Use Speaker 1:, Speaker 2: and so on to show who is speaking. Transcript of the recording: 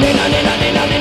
Speaker 1: ねなねなねなね